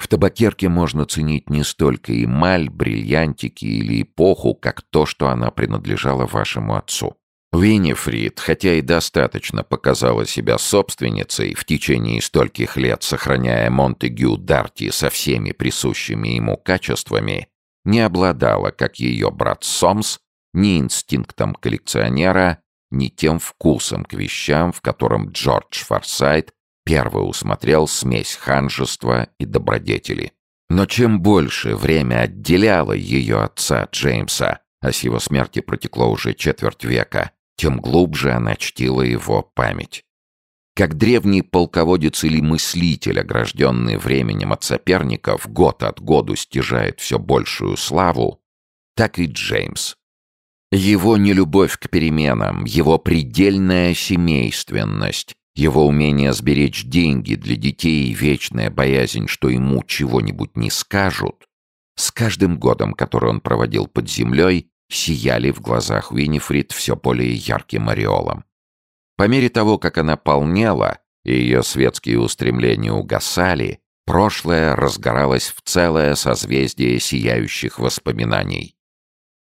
В табакерке можно ценить не столько эмаль, бриллиантики или эпоху, как то, что она принадлежала вашему отцу. Виннифрид, хотя и достаточно показала себя собственницей в течение стольких лет, сохраняя Монтегю Дарти со всеми присущими ему качествами, не обладала, как ее брат Сомс, ни инстинктом коллекционера, ни тем вкусом к вещам, в котором Джордж Форсайт первый усмотрел смесь ханжества и добродетели. Но чем больше время отделяло ее отца Джеймса, а с его смерти протекло уже четверть века, тем глубже она чтила его память. Как древний полководец или мыслитель, огражденный временем от соперников, год от году стяжает все большую славу, так и Джеймс. Его нелюбовь к переменам, его предельная семейственность, его умение сберечь деньги для детей и вечная боязнь, что ему чего-нибудь не скажут, с каждым годом, который он проводил под землей, сияли в глазах Винифрид все более ярким ореолом. По мере того, как она полнела, и ее светские устремления угасали, прошлое разгоралось в целое созвездие сияющих воспоминаний.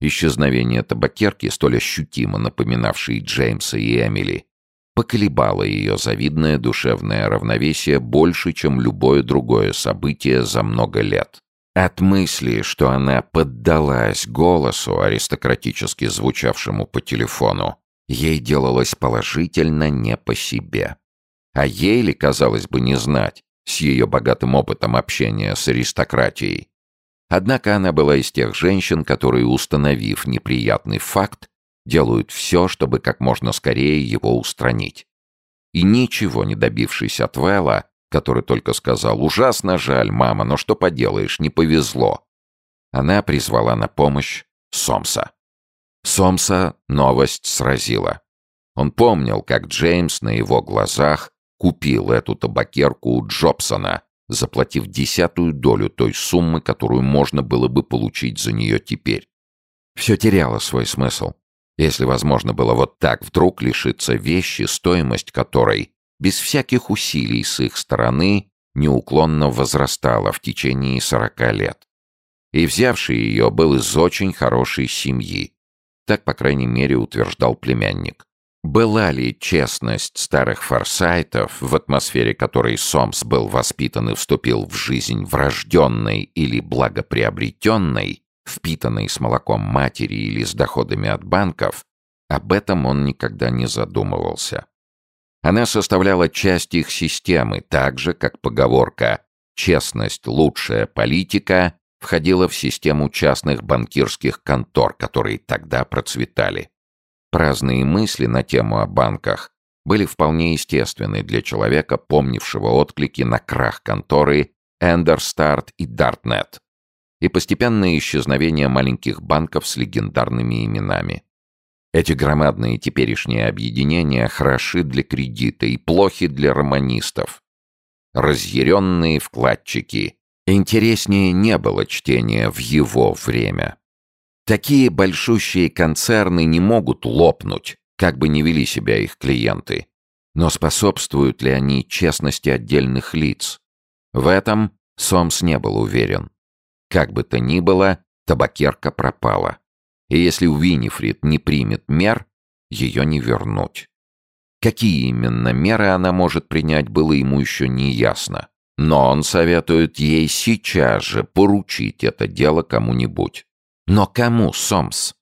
Исчезновение табакерки, столь ощутимо напоминавшей Джеймса и Эмили, поколебало ее завидное душевное равновесие больше, чем любое другое событие за много лет. От мысли, что она поддалась голосу, аристократически звучавшему по телефону, ей делалось положительно не по себе. А ей ли, казалось бы, не знать, с ее богатым опытом общения с аристократией. Однако она была из тех женщин, которые, установив неприятный факт, делают все, чтобы как можно скорее его устранить. И ничего не добившись от Вэлла, который только сказал «Ужасно жаль, мама, но что поделаешь, не повезло». Она призвала на помощь Сомса. Сомса новость сразила. Он помнил, как Джеймс на его глазах купил эту табакерку у Джобсона, заплатив десятую долю той суммы, которую можно было бы получить за нее теперь. Все теряло свой смысл. Если возможно было вот так вдруг лишиться вещи, стоимость которой без всяких усилий с их стороны неуклонно возрастала в течение сорока лет. И взявший ее был из очень хорошей семьи. Так, по крайней мере, утверждал племянник. Была ли честность старых форсайтов, в атмосфере которой Сомс был воспитан и вступил в жизнь врожденной или благоприобретенной, впитанной с молоком матери или с доходами от банков, об этом он никогда не задумывался. Она составляла часть их системы, так же, как поговорка «честность – лучшая политика» входила в систему частных банкирских контор, которые тогда процветали. Праздные мысли на тему о банках были вполне естественны для человека, помнившего отклики на крах конторы Эндерстарт и Дартнет и постепенное исчезновение маленьких банков с легендарными именами. Эти громадные теперешние объединения хороши для кредита и плохи для романистов. Разъяренные вкладчики. Интереснее не было чтения в его время. Такие большущие концерны не могут лопнуть, как бы ни вели себя их клиенты. Но способствуют ли они честности отдельных лиц? В этом Сомс не был уверен. Как бы то ни было, табакерка пропала и если Уинифрид не примет мер, ее не вернуть. Какие именно меры она может принять, было ему еще не ясно. Но он советует ей сейчас же поручить это дело кому-нибудь. Но кому, Сомс?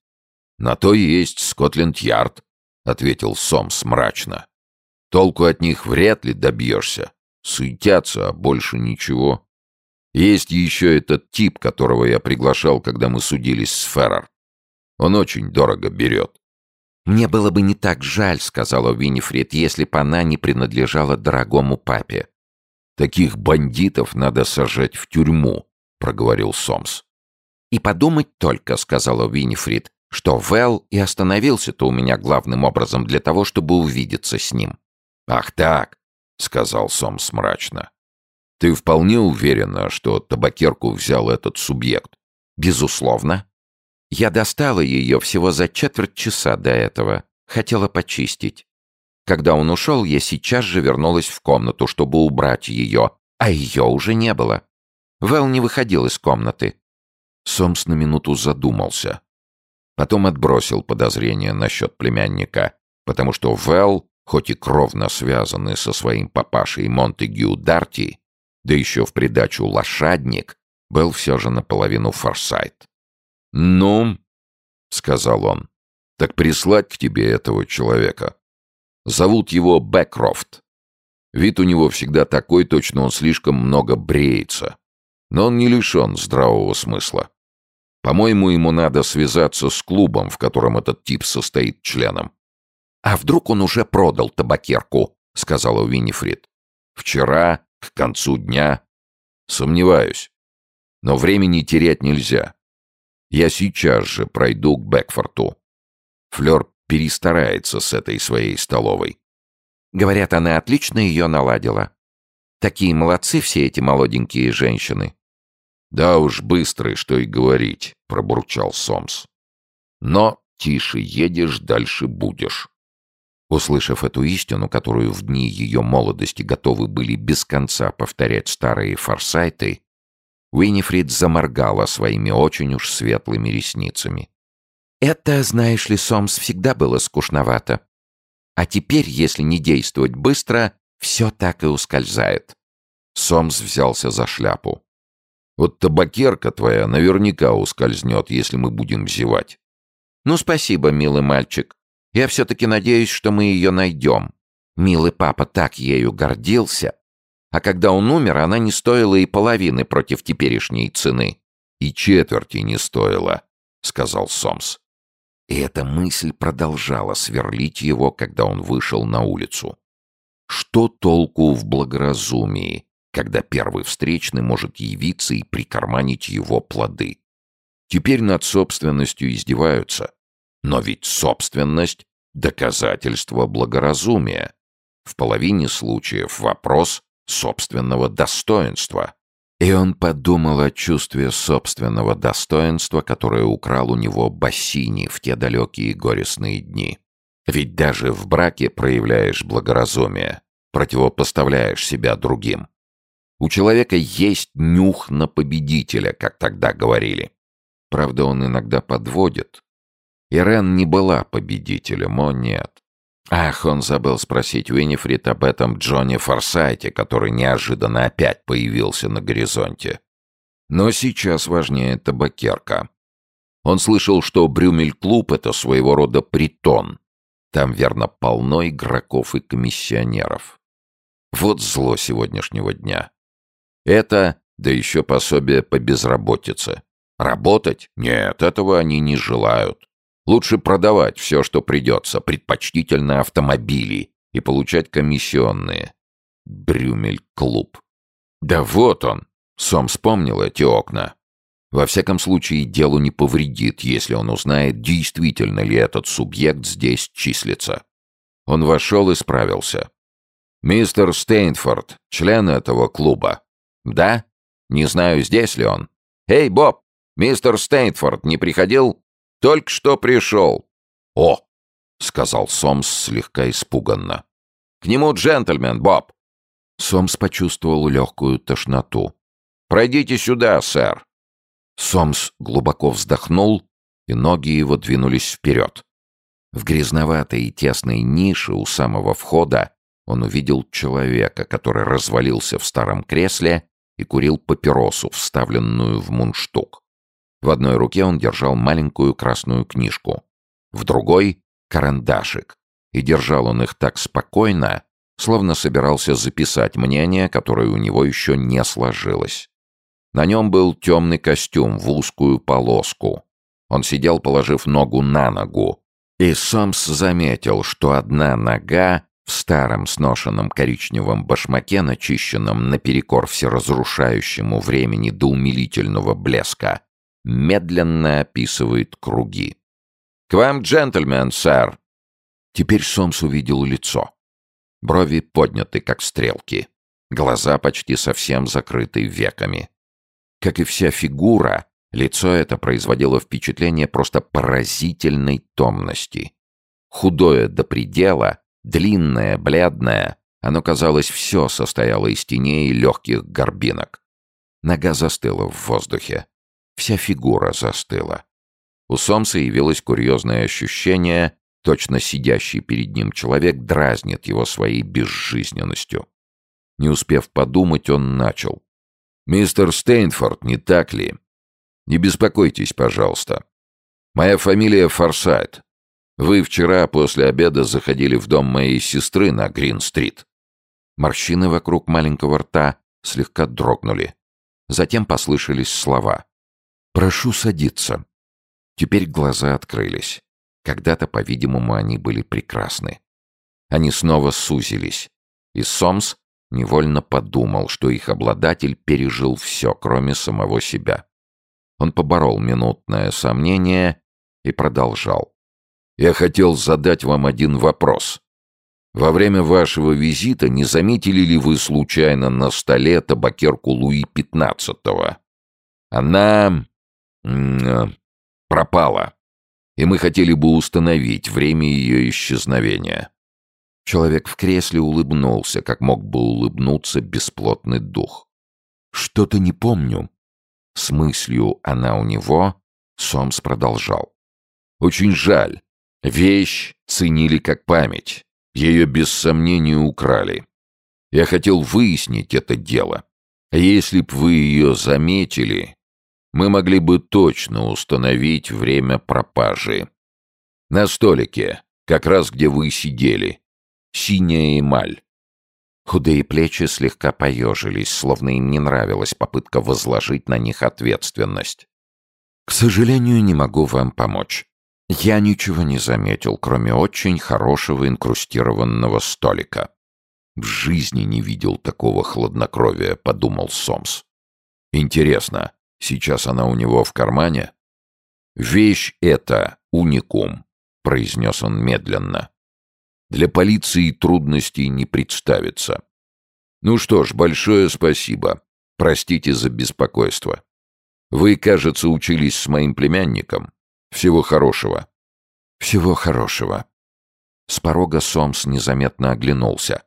«На то есть Скотленд-Ярд», — ответил Сомс мрачно. «Толку от них вряд ли добьешься. Суетятся, а больше ничего. Есть еще этот тип, которого я приглашал, когда мы судились с Феррер. Он очень дорого берет. «Мне было бы не так жаль», — сказала Винифрид, «если бы она не принадлежала дорогому папе». «Таких бандитов надо сажать в тюрьму», — проговорил Сомс. «И подумать только», — сказала Винифрид, «что Вэл и остановился-то у меня главным образом для того, чтобы увидеться с ним». «Ах так», — сказал Сомс мрачно. «Ты вполне уверена, что табакерку взял этот субъект?» «Безусловно», я достала ее всего за четверть часа до этого. Хотела почистить. Когда он ушел, я сейчас же вернулась в комнату, чтобы убрать ее, а ее уже не было. Вэл не выходил из комнаты». Сомс на минуту задумался. Потом отбросил подозрения насчет племянника, потому что Вэл, хоть и кровно связанный со своим папашей Монтегю Дарти, да еще в придачу лошадник, был все же наполовину форсайт. «Ну», — сказал он, — «так прислать к тебе этого человека. Зовут его Бэкрофт. Вид у него всегда такой, точно он слишком много бреется. Но он не лишен здравого смысла. По-моему, ему надо связаться с клубом, в котором этот тип состоит членом. «А вдруг он уже продал табакерку?» — сказала Виннифрид. «Вчера, к концу дня. Сомневаюсь. Но времени терять нельзя. Я сейчас же пройду к Бекфорту. Флёр перестарается с этой своей столовой. Говорят, она отлично ее наладила. Такие молодцы все эти молоденькие женщины. Да уж, быстрый, что и говорить, пробурчал Сомс. Но тише едешь, дальше будешь. Услышав эту истину, которую в дни ее молодости готовы были без конца повторять старые форсайты, Уинифрид заморгала своими очень уж светлыми ресницами. «Это, знаешь ли, Сомс, всегда было скучновато. А теперь, если не действовать быстро, все так и ускользает». Сомс взялся за шляпу. «Вот табакерка твоя наверняка ускользнет, если мы будем зевать». «Ну, спасибо, милый мальчик. Я все-таки надеюсь, что мы ее найдем. Милый папа так ею гордился. А когда он умер, она не стоила и половины против теперешней цены. «И четверти не стоила», — сказал Сомс. И эта мысль продолжала сверлить его, когда он вышел на улицу. Что толку в благоразумии, когда первый встречный может явиться и прикарманить его плоды? Теперь над собственностью издеваются. Но ведь собственность — доказательство благоразумия. В половине случаев вопрос собственного достоинства. И он подумал о чувстве собственного достоинства, которое украл у него Бассини в те далекие горестные дни. Ведь даже в браке проявляешь благоразумие, противопоставляешь себя другим. У человека есть нюх на победителя, как тогда говорили. Правда, он иногда подводит, Ирен не была победителем, о нет. Ах, он забыл спросить Уинифрид об этом Джонни Форсайте, который неожиданно опять появился на горизонте. Но сейчас важнее табакерка. Он слышал, что Брюмель-клуб — это своего рода притон. Там, верно, полно игроков и комиссионеров. Вот зло сегодняшнего дня. Это, да еще пособие по безработице. Работать? Нет, этого они не желают. Лучше продавать все, что придется, предпочтительно автомобили, и получать комиссионные. Брюмель-клуб. Да вот он! Сом вспомнил эти окна. Во всяком случае, делу не повредит, если он узнает, действительно ли этот субъект здесь числится. Он вошел и справился. «Мистер Стейнфорд, член этого клуба». «Да? Не знаю, здесь ли он». «Эй, Боб, мистер Стейнфорд не приходил?» Только что пришел». «О!» — сказал Сомс слегка испуганно. «К нему джентльмен, Боб!» Сомс почувствовал легкую тошноту. «Пройдите сюда, сэр!» Сомс глубоко вздохнул, и ноги его двинулись вперед. В грязноватой и тесной нише у самого входа он увидел человека, который развалился в старом кресле и курил папиросу, вставленную в мундштук. В одной руке он держал маленькую красную книжку, в другой — карандашик. И держал он их так спокойно, словно собирался записать мнение, которое у него еще не сложилось. На нем был темный костюм в узкую полоску. Он сидел, положив ногу на ногу. И Сомс заметил, что одна нога в старом сношенном коричневом башмаке, начищенном наперекор всеразрушающему времени до умилительного блеска, медленно описывает круги. «К вам, джентльмен, сэр!» Теперь Сомс увидел лицо. Брови подняты, как стрелки. Глаза почти совсем закрыты веками. Как и вся фигура, лицо это производило впечатление просто поразительной томности. Худое до предела, длинное, бледное, оно, казалось, все состояло из теней и легких горбинок. Нога застыла в воздухе. Вся фигура застыла. У Сомса явилось курьезное ощущение, точно сидящий перед ним человек дразнит его своей безжизненностью. Не успев подумать, он начал. «Мистер Стейнфорд, не так ли? Не беспокойтесь, пожалуйста. Моя фамилия Форсайт. Вы вчера после обеда заходили в дом моей сестры на Грин-стрит». Морщины вокруг маленького рта слегка дрогнули. Затем послышались слова. «Прошу садиться». Теперь глаза открылись. Когда-то, по-видимому, они были прекрасны. Они снова сузились. И Сомс невольно подумал, что их обладатель пережил все, кроме самого себя. Он поборол минутное сомнение и продолжал. «Я хотел задать вам один вопрос. Во время вашего визита не заметили ли вы случайно на столе табакерку Луи XV? Она... Э, пропала, и мы хотели бы установить время ее исчезновения». Человек в кресле улыбнулся, как мог бы улыбнуться бесплотный дух. «Что-то не помню». С мыслью «она у него» Сомс продолжал. «Очень жаль. Вещь ценили как память. Ее без сомнения украли. Я хотел выяснить это дело. Если б вы ее заметили, мы могли бы точно установить время пропажи. На столике, как раз где вы сидели, синяя эмаль. Худые плечи слегка поежились, словно им не нравилась попытка возложить на них ответственность. «К сожалению, не могу вам помочь. Я ничего не заметил, кроме очень хорошего инкрустированного столика. В жизни не видел такого хладнокровия», — подумал Сомс. «Интересно, сейчас она у него в кармане?» «Вещь эта уникум», — произнес он медленно. Для полиции трудностей не представится. Ну что ж, большое спасибо. Простите за беспокойство. Вы, кажется, учились с моим племянником. Всего хорошего. Всего хорошего. С порога Сомс незаметно оглянулся.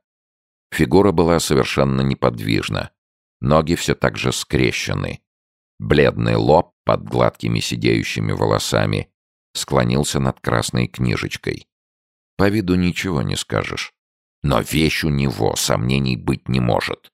Фигура была совершенно неподвижна. Ноги все так же скрещены. Бледный лоб под гладкими сидеющими волосами склонился над красной книжечкой. По виду ничего не скажешь. Но вещь у него, сомнений быть не может.